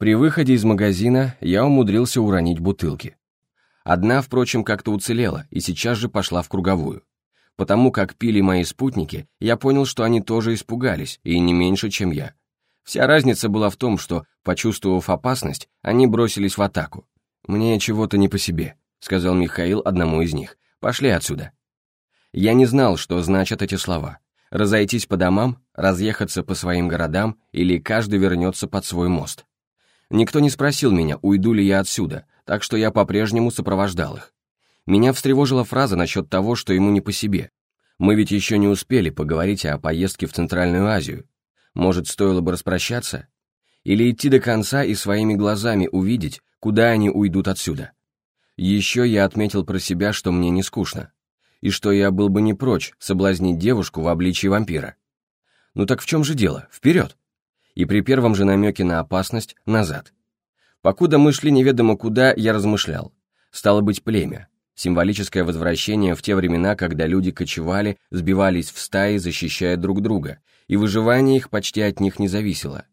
При выходе из магазина я умудрился уронить бутылки. Одна, впрочем, как-то уцелела и сейчас же пошла в круговую. Потому как пили мои спутники, я понял, что они тоже испугались, и не меньше, чем я. Вся разница была в том, что, почувствовав опасность, они бросились в атаку. «Мне чего-то не по себе», — сказал Михаил одному из них. «Пошли отсюда». Я не знал, что значат эти слова. Разойтись по домам, разъехаться по своим городам или каждый вернется под свой мост. Никто не спросил меня, уйду ли я отсюда, так что я по-прежнему сопровождал их. Меня встревожила фраза насчет того, что ему не по себе. Мы ведь еще не успели поговорить о поездке в Центральную Азию. Может, стоило бы распрощаться? Или идти до конца и своими глазами увидеть, куда они уйдут отсюда? Еще я отметил про себя, что мне не скучно. И что я был бы не прочь соблазнить девушку в обличии вампира. Ну так в чем же дело? Вперед! И при первом же намеке на опасность — назад. Покуда мы шли неведомо куда, я размышлял. Стало быть, племя символическое возвращение в те времена, когда люди кочевали, сбивались в стаи, защищая друг друга, и выживание их почти от них не зависело.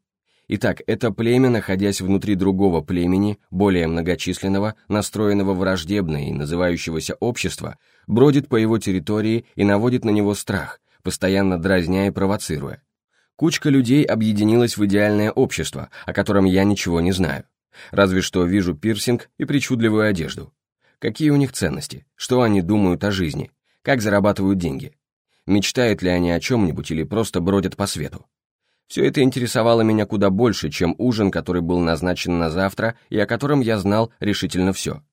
Итак, это племя, находясь внутри другого племени, более многочисленного, настроенного враждебно и называющегося общества, бродит по его территории и наводит на него страх, постоянно дразня и провоцируя. Кучка людей объединилась в идеальное общество, о котором я ничего не знаю. Разве что вижу пирсинг и причудливую одежду. Какие у них ценности? Что они думают о жизни? Как зарабатывают деньги? Мечтают ли они о чем-нибудь или просто бродят по свету? Все это интересовало меня куда больше, чем ужин, который был назначен на завтра и о котором я знал решительно все.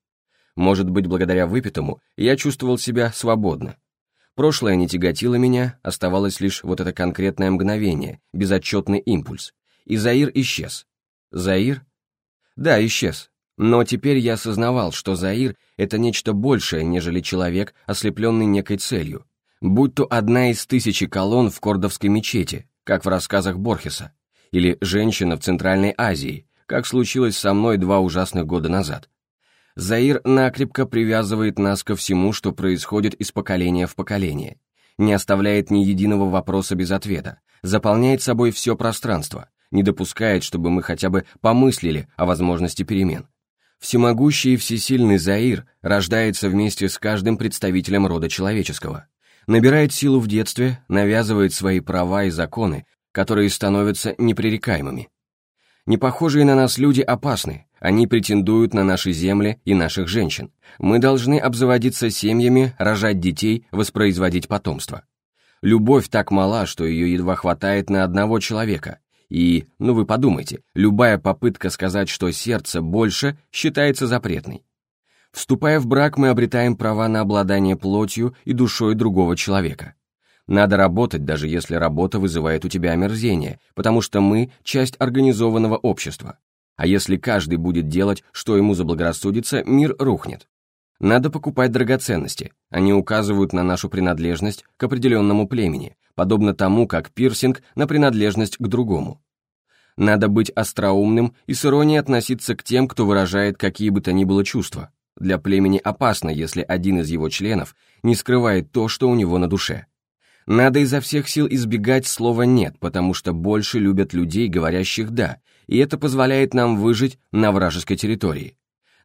Может быть, благодаря выпитому я чувствовал себя свободно. Прошлое не тяготило меня, оставалось лишь вот это конкретное мгновение, безотчетный импульс. И Заир исчез. Заир? Да, исчез. Но теперь я осознавал, что Заир — это нечто большее, нежели человек, ослепленный некой целью. Будь то одна из тысячи колонн в Кордовской мечети, как в рассказах Борхеса, или женщина в Центральной Азии, как случилось со мной два ужасных года назад. Заир накрепко привязывает нас ко всему, что происходит из поколения в поколение, не оставляет ни единого вопроса без ответа, заполняет собой все пространство, не допускает, чтобы мы хотя бы помыслили о возможности перемен. Всемогущий и всесильный Заир рождается вместе с каждым представителем рода человеческого, набирает силу в детстве, навязывает свои права и законы, которые становятся непререкаемыми. Непохожие на нас люди опасны, они претендуют на наши земли и наших женщин. Мы должны обзаводиться семьями, рожать детей, воспроизводить потомство. Любовь так мала, что ее едва хватает на одного человека, и, ну вы подумайте, любая попытка сказать, что сердце больше, считается запретной. Вступая в брак, мы обретаем права на обладание плотью и душой другого человека. Надо работать, даже если работа вызывает у тебя омерзение, потому что мы – часть организованного общества. А если каждый будет делать, что ему заблагорассудится, мир рухнет. Надо покупать драгоценности, они указывают на нашу принадлежность к определенному племени, подобно тому, как пирсинг на принадлежность к другому. Надо быть остроумным и с иронией относиться к тем, кто выражает какие бы то ни было чувства. Для племени опасно, если один из его членов не скрывает то, что у него на душе. Надо изо всех сил избегать слова «нет», потому что больше любят людей, говорящих «да», и это позволяет нам выжить на вражеской территории.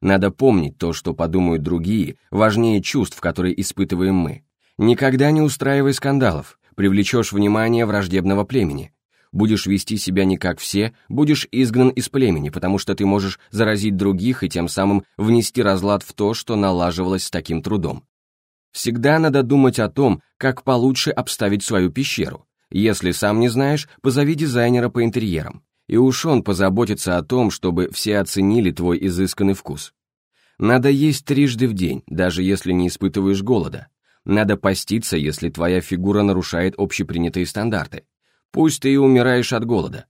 Надо помнить то, что подумают другие, важнее чувств, которые испытываем мы. Никогда не устраивай скандалов, привлечешь внимание враждебного племени. Будешь вести себя не как все, будешь изгнан из племени, потому что ты можешь заразить других и тем самым внести разлад в то, что налаживалось с таким трудом. Всегда надо думать о том, как получше обставить свою пещеру. Если сам не знаешь, позови дизайнера по интерьерам. И уж он позаботится о том, чтобы все оценили твой изысканный вкус. Надо есть трижды в день, даже если не испытываешь голода. Надо поститься, если твоя фигура нарушает общепринятые стандарты. Пусть ты и умираешь от голода.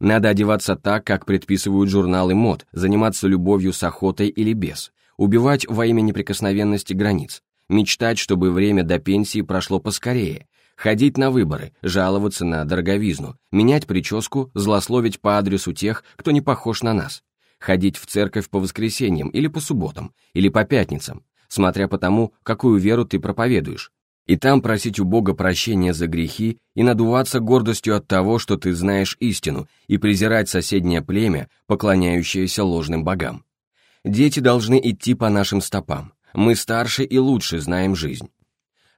Надо одеваться так, как предписывают журналы мод, заниматься любовью с охотой или без, убивать во имя неприкосновенности границ, мечтать, чтобы время до пенсии прошло поскорее, ходить на выборы, жаловаться на дороговизну, менять прическу, злословить по адресу тех, кто не похож на нас, ходить в церковь по воскресеньям или по субботам, или по пятницам, смотря по тому, какую веру ты проповедуешь. И там просить у Бога прощения за грехи и надуваться гордостью от того, что ты знаешь истину, и презирать соседнее племя, поклоняющееся ложным богам. Дети должны идти по нашим стопам. Мы старше и лучше знаем жизнь.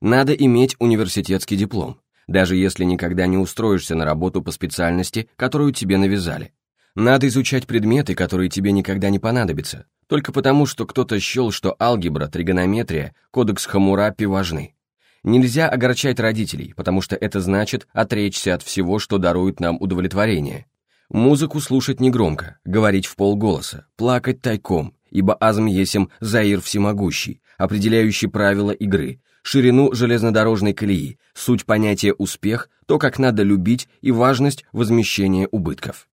Надо иметь университетский диплом, даже если никогда не устроишься на работу по специальности, которую тебе навязали. Надо изучать предметы, которые тебе никогда не понадобятся, только потому, что кто-то счел, что алгебра, тригонометрия, кодекс Хамурапи важны. Нельзя огорчать родителей, потому что это значит отречься от всего, что дарует нам удовлетворение. Музыку слушать негромко, говорить в полголоса, плакать тайком, ибо азм есим заир всемогущий, определяющий правила игры, ширину железнодорожной колеи, суть понятия «успех», то, как надо любить и важность возмещения убытков.